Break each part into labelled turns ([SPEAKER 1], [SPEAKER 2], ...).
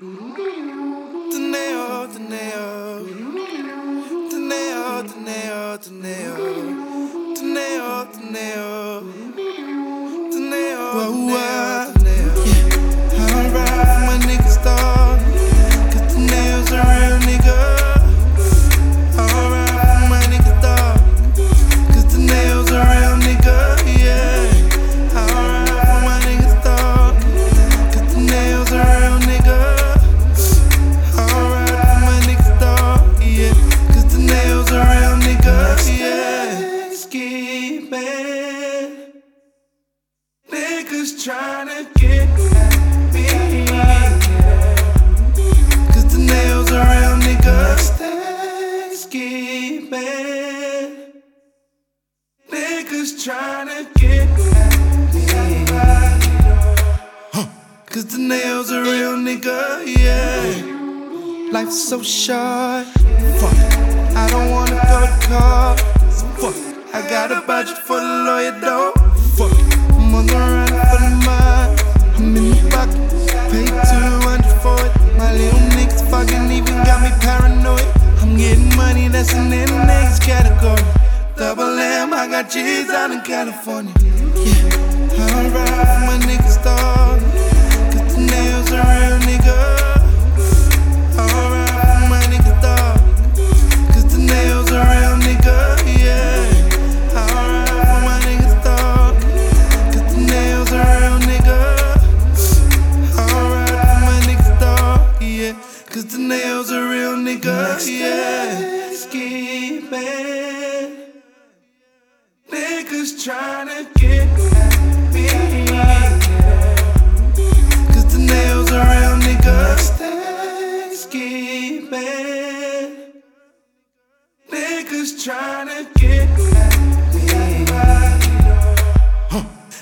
[SPEAKER 1] Teneo, Teneo. Teneo, Teneo, Teneo. Teneo, Teneo. Teneo, Teneo, Niggas tryna get at me. Cause the nails real niggas. Stay scheming. Niggas tryna get at me. Cause the nails are real nigga, yeah. Life's so short. Fuck. I don't wanna go to. Fuck. I got a budget for the lawyer though. Fuck. I'm on the run I'm in the pocket. Paid 200 for it. My little niggas fucking even got me paranoid. I'm getting money that's in the next category. Double M, I got G's out in California. Yeah. For my niggas, dog. Niggas tryna get at me. Cause the nails real niggas. Stay scheming. Niggas tryna get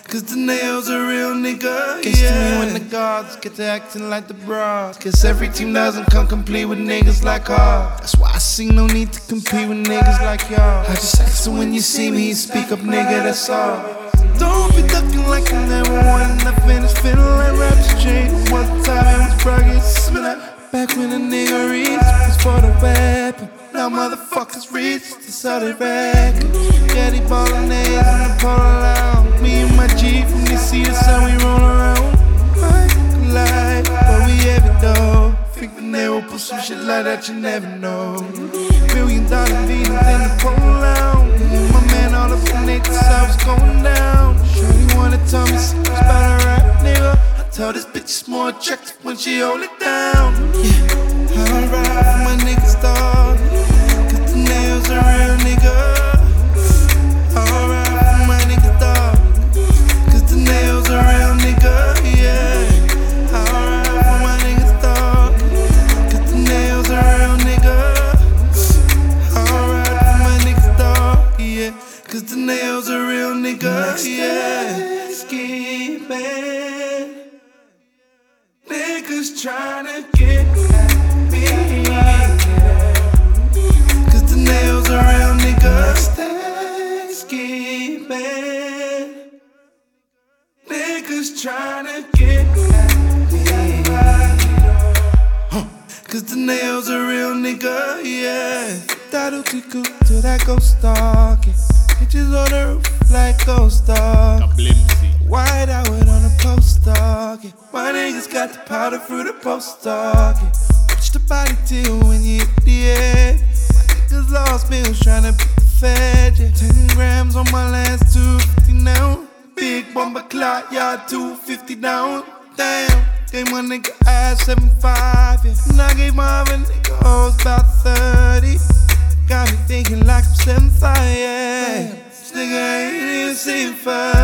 [SPEAKER 1] Cause the nails are real nigga. Gets to me when the guards get to acting like the bras. Cause every team doesn't come complete with niggas like ours. That's why I see no need to compete with niggas like y'all. I just ask so when you see me, speak up, nigga, that's all. Don't be ducking like I never won nothing. It's feeling like rap street. One time it was progress. Up. Back when a nigga reached was for the weapon. Now motherfuckers reach the solid record. Yeah, they ballin' A's in the polo lounge. Me and my G from the sea, that's how we roll around. Collide, but we have it though. Think the narrow put some shit like that you never know. Billion dollar meetings in the polo lounge. My man all in Nate, that's how it's going down. Bitch more attractive when she hold it down. Yeah, Cause the nails are real nigga, yeah. That'll be cool till that ghost stalking. Bitches on the roof like ghost dog. White out on the post dog. Yeah. My niggas got the powder through the post dog. Yeah. Watch the body till when you hit the edge. My niggas lost bills tryna beat the fed. Yeah. 10 grams on my last 250 now. Big bomber clock, y'all 250 down. Damn. Gave my nigga ass 75, yeah. And I gave my other nigga hoes about 30. Got me thinking like I'm 75, yeah. This nigga ain't even seen 30.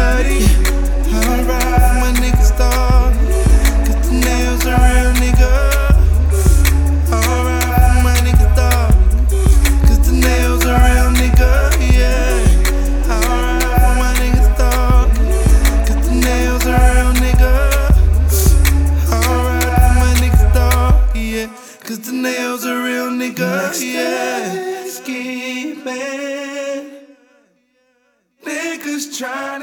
[SPEAKER 1] Nigga, yeah. Scheming. Niggas tryna